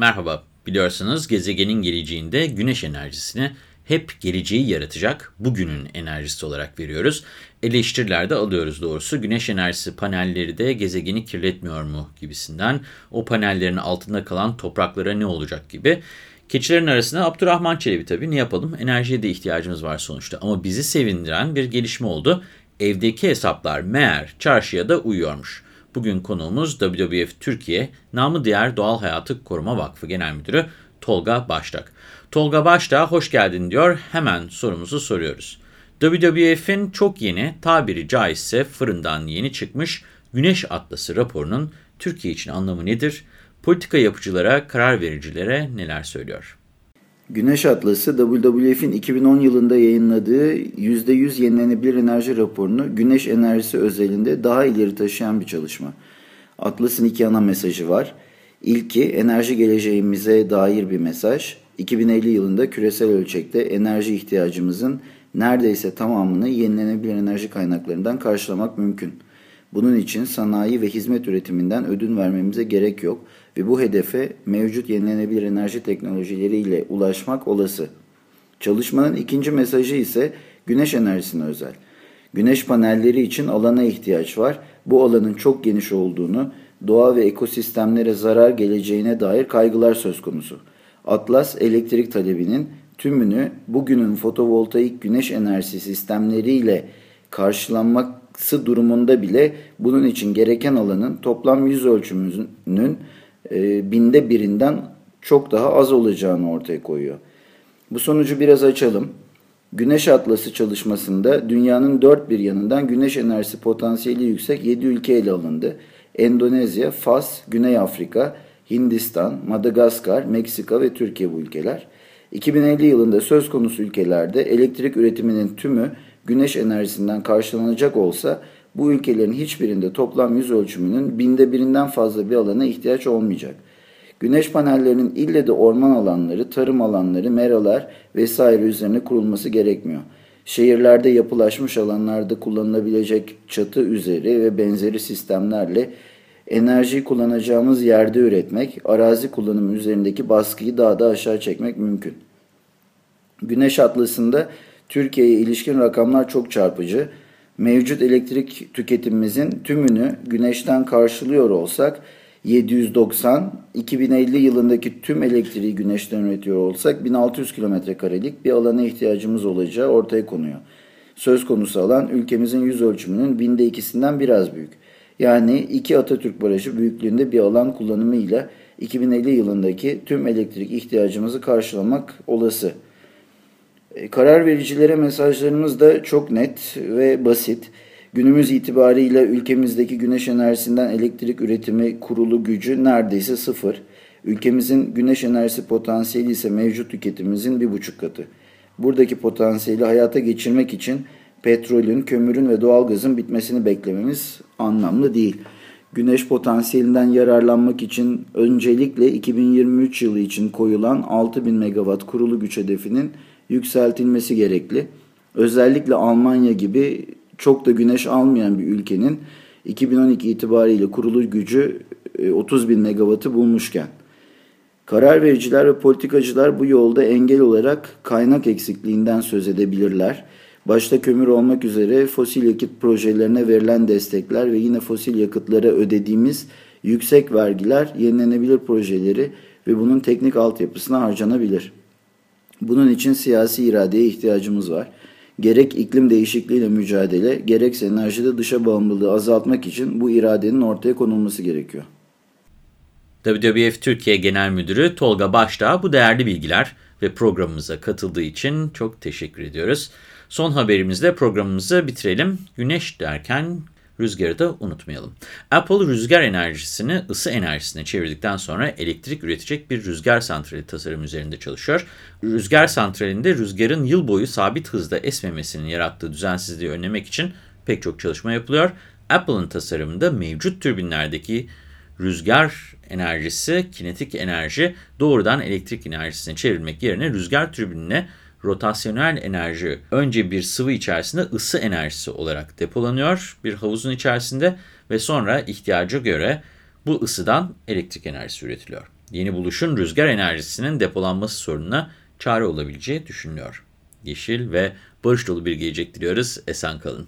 Merhaba, biliyorsunuz gezegenin geleceğinde güneş enerjisini hep geleceği yaratacak bugünün enerjisi olarak veriyoruz. Eleştiriler de alıyoruz doğrusu. Güneş enerjisi panelleri de gezegeni kirletmiyor mu gibisinden. O panellerin altında kalan topraklara ne olacak gibi. Keçilerin arasında Abdurrahman Çelebi tabii ne yapalım enerjiye de ihtiyacımız var sonuçta. Ama bizi sevindiren bir gelişme oldu. Evdeki hesaplar meğer çarşıya da uyuyormuş. Bugün konuğumuz WWF Türkiye, namı diğer Doğal Hayatı Koruma Vakfı Genel Müdürü Tolga Baştak. Tolga Baştak hoş geldin diyor, hemen sorumuzu soruyoruz. WWF'in çok yeni, tabiri caizse fırından yeni çıkmış Güneş Atlası raporunun Türkiye için anlamı nedir? Politika yapıcılara, karar vericilere neler söylüyor? Güneş Atlası WWF'in 2010 yılında yayınladığı %100 yenilenebilir enerji raporunu güneş enerjisi özelinde daha ileri taşıyan bir çalışma. Atlas'ın iki ana mesajı var. İlki enerji geleceğimize dair bir mesaj. 2050 yılında küresel ölçekte enerji ihtiyacımızın neredeyse tamamını yenilenebilir enerji kaynaklarından karşılamak mümkün. Bunun için sanayi ve hizmet üretiminden ödün vermemize gerek yok ve bu hedefe mevcut yenilenebilir enerji teknolojileriyle ulaşmak olası. Çalışmanın ikinci mesajı ise güneş enerjisine özel. Güneş panelleri için alana ihtiyaç var. Bu alanın çok geniş olduğunu, doğa ve ekosistemlere zarar geleceğine dair kaygılar söz konusu. Atlas elektrik talebinin tümünü bugünün fotovoltaik güneş enerjisi sistemleriyle karşılanması durumunda bile bunun için gereken alanın toplam yüz ölçümünün e, binde birinden çok daha az olacağını ortaya koyuyor. Bu sonucu biraz açalım. Güneş Atlası çalışmasında dünyanın dört bir yanından güneş enerjisi potansiyeli yüksek 7 ülke ele alındı. Endonezya, Fas, Güney Afrika, Hindistan, Madagaskar, Meksika ve Türkiye bu ülkeler. 2050 yılında söz konusu ülkelerde elektrik üretiminin tümü güneş enerjisinden karşılanacak olsa bu ülkelerin hiçbirinde toplam yüz ölçümünün binde birinden fazla bir alana ihtiyaç olmayacak. Güneş panellerinin ille de orman alanları, tarım alanları, meralar vesaire üzerine kurulması gerekmiyor. Şehirlerde yapılaşmış alanlarda kullanılabilecek çatı üzeri ve benzeri sistemlerle enerjiyi kullanacağımız yerde üretmek, arazi kullanımı üzerindeki baskıyı daha da aşağı çekmek mümkün. Güneş atlasında Türkiye'ye ilişkin rakamlar çok çarpıcı. Mevcut elektrik tüketimimizin tümünü güneşten karşılıyor olsak 790, 2050 yılındaki tüm elektriği güneşten üretiyor olsak 1600 kilometre karelik bir alana ihtiyacımız olacağı ortaya konuyor. Söz konusu alan ülkemizin yüz ölçümünün binde ikisinden biraz büyük. Yani iki Atatürk Barajı büyüklüğünde bir alan kullanımıyla 2050 yılındaki tüm elektrik ihtiyacımızı karşılamak olası. E, karar vericilere mesajlarımız da çok net ve basit. Günümüz itibariyle ülkemizdeki güneş enerjisinden elektrik üretimi kurulu gücü neredeyse sıfır. Ülkemizin güneş enerjisi potansiyeli ise mevcut tüketimimizin bir buçuk katı. Buradaki potansiyeli hayata geçirmek için petrolün, kömürün ve doğalgazın bitmesini beklememiz anlamlı değil. Güneş potansiyelinden yararlanmak için öncelikle 2023 yılı için koyulan 6000 megawatt kurulu güç hedefinin yükseltilmesi gerekli. Özellikle Almanya gibi çok da güneş almayan bir ülkenin 2012 itibariyle kurulu gücü 30 e, bin megawattı bulmuşken. Karar vericiler ve politikacılar bu yolda engel olarak kaynak eksikliğinden söz edebilirler. Başta kömür olmak üzere fosil yakıt projelerine verilen destekler ve yine fosil yakıtlara ödediğimiz yüksek vergiler yenilenebilir projeleri ve bunun teknik altyapısına harcanabilir. Bunun için siyasi iradeye ihtiyacımız var. Gerek iklim değişikliğiyle mücadele, gerekse enerjide dışa bağımlılığı azaltmak için bu iradenin ortaya konulması gerekiyor. WWF Türkiye Genel Müdürü Tolga Başdağ bu değerli bilgiler ve programımıza katıldığı için çok teşekkür ediyoruz. Son haberimizle programımızı bitirelim. Güneş derken rüzgarı da unutmayalım. Apple rüzgar enerjisini ısı enerjisine çevirdikten sonra elektrik üretecek bir rüzgar santrali tasarım üzerinde çalışıyor. Rüzgar santralinde rüzgarın yıl boyu sabit hızda esmemesinin yarattığı düzensizliği önlemek için pek çok çalışma yapılıyor. Apple'ın tasarımında mevcut türbinlerdeki rüzgar enerjisi, kinetik enerji doğrudan elektrik enerjisine çevrilmek yerine rüzgar türbinine rotasyonel enerji önce bir sıvı içerisinde ısı enerjisi olarak depolanıyor bir havuzun içerisinde ve sonra ihtiyaca göre bu ısıdan elektrik enerjisi üretiliyor. Yeni buluşun rüzgar enerjisinin depolanması sorununa çare olabileceği düşünülüyor. Yeşil ve barış dolu bir gelecek diliyoruz. Esen kalın.